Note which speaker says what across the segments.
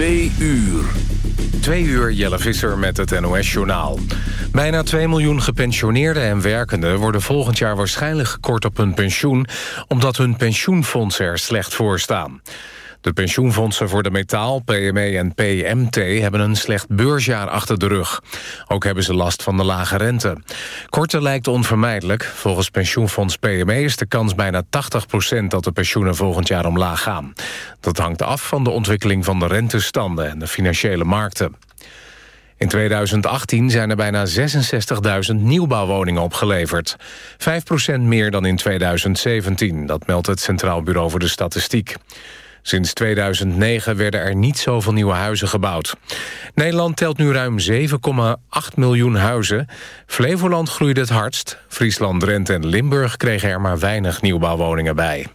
Speaker 1: Twee uur. Twee uur Jelle Visser met het NOS-journaal. Bijna 2 miljoen gepensioneerden en werkenden... worden volgend jaar waarschijnlijk gekort op hun pensioen... omdat hun pensioenfondsen er slecht voor staan. De pensioenfondsen voor de metaal, PME en PMT... hebben een slecht beursjaar achter de rug. Ook hebben ze last van de lage rente. Korte lijkt onvermijdelijk. Volgens pensioenfonds PME is de kans bijna 80% dat de pensioenen volgend jaar omlaag gaan. Dat hangt af van de ontwikkeling van de rentestanden en de financiële markten. In 2018 zijn er bijna 66.000 nieuwbouwwoningen opgeleverd. 5% meer dan in 2017, dat meldt het Centraal Bureau voor de Statistiek. Sinds 2009 werden er niet zoveel nieuwe huizen gebouwd. Nederland telt nu ruim 7,8 miljoen huizen. Flevoland groeide het hardst. Friesland, Drenthe en Limburg kregen er maar weinig nieuwbouwwoningen bij.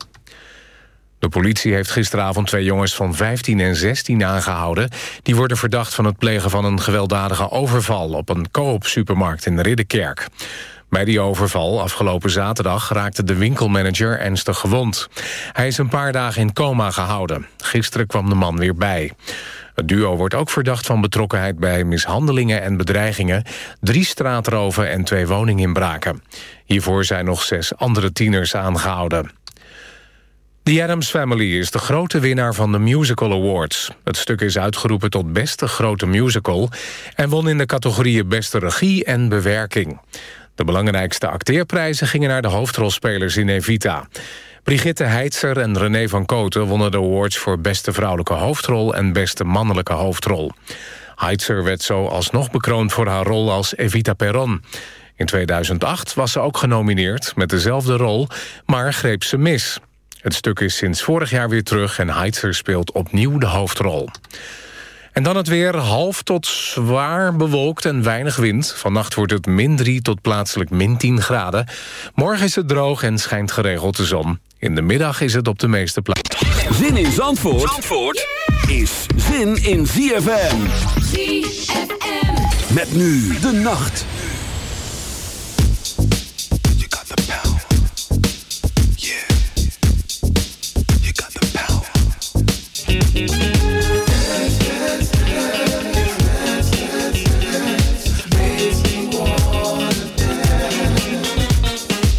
Speaker 1: De politie heeft gisteravond twee jongens van 15 en 16 aangehouden. Die worden verdacht van het plegen van een gewelddadige overval... op een coop-supermarkt in Ridderkerk. Bij die overval afgelopen zaterdag raakte de winkelmanager ernstig gewond. Hij is een paar dagen in coma gehouden. Gisteren kwam de man weer bij. Het duo wordt ook verdacht van betrokkenheid bij mishandelingen en bedreigingen... drie straatroven en twee woninginbraken. Hiervoor zijn nog zes andere tieners aangehouden. The Adams Family is de grote winnaar van de Musical Awards. Het stuk is uitgeroepen tot beste grote musical... en won in de categorieën beste regie en bewerking. De belangrijkste acteerprijzen gingen naar de hoofdrolspelers in Evita. Brigitte Heitzer en René van Koten wonnen de awards... voor beste vrouwelijke hoofdrol en beste mannelijke hoofdrol. Heitzer werd zo alsnog bekroond voor haar rol als Evita Perron. In 2008 was ze ook genomineerd met dezelfde rol, maar greep ze mis. Het stuk is sinds vorig jaar weer terug en Heitzer speelt opnieuw de hoofdrol. En dan het weer half tot zwaar bewolkt en weinig wind. Vannacht wordt het min 3 tot plaatselijk min 10 graden. Morgen is het droog en schijnt geregeld de zon. In de middag is het op de meeste plaatsen.
Speaker 2: Zin in Zandvoort, Zandvoort is zin in ZFM. ZFM. Met nu de nacht.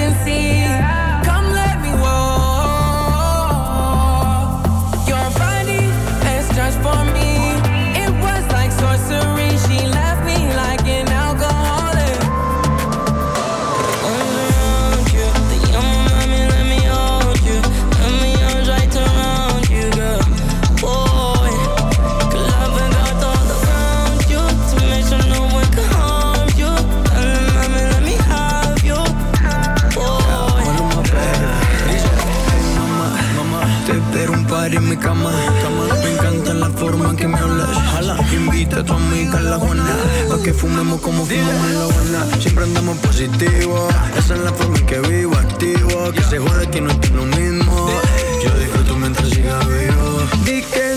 Speaker 3: emergency. sacar la que fumemos como fumamos en la guana. Siempre andamos positivo. Esa es la forma en que vivo, activo. Que se que no estoy lo mismo. Yo disfruto mientras siga vivo. Di que,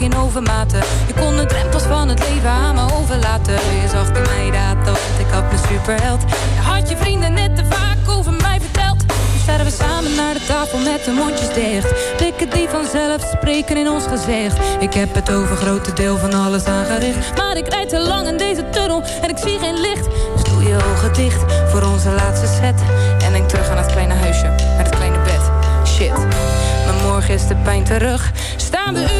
Speaker 4: In overmaten Je kon de drempels van het leven aan me overlaten. Je zag mij dat dat ik had mijn superheld. Je had je vrienden net te vaak over mij verteld. Nu staan we samen naar de tafel met de mondjes dicht. Blikken die vanzelf spreken in ons gezicht. Ik heb het over grote deel van alles aangericht. Maar ik rijd te lang in deze tunnel en ik zie geen licht. Dus doe je ogen dicht voor onze laatste set. En denk terug aan het kleine huisje met het kleine bed. Shit, maar morgen is de pijn terug. Staan we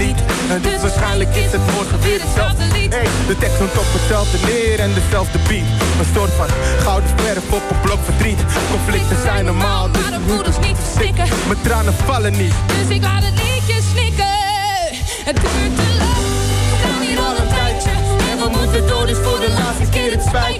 Speaker 5: En dus waarschijnlijk is het morgen weer hetzelfde lied. Hey, de tekst noemt op hetzelfde neer en dezelfde beat. Een soort van gouden verf op een blok verdriet. Conflicten zijn normaal, dus
Speaker 4: maar de voeders niet verstikken.
Speaker 5: mijn tranen vallen niet.
Speaker 4: Dus ik laat het liedje snikken. Het duurt te lang. We staan hier al een tijdje. En we moeten door, dus voor de laatste keer het spijt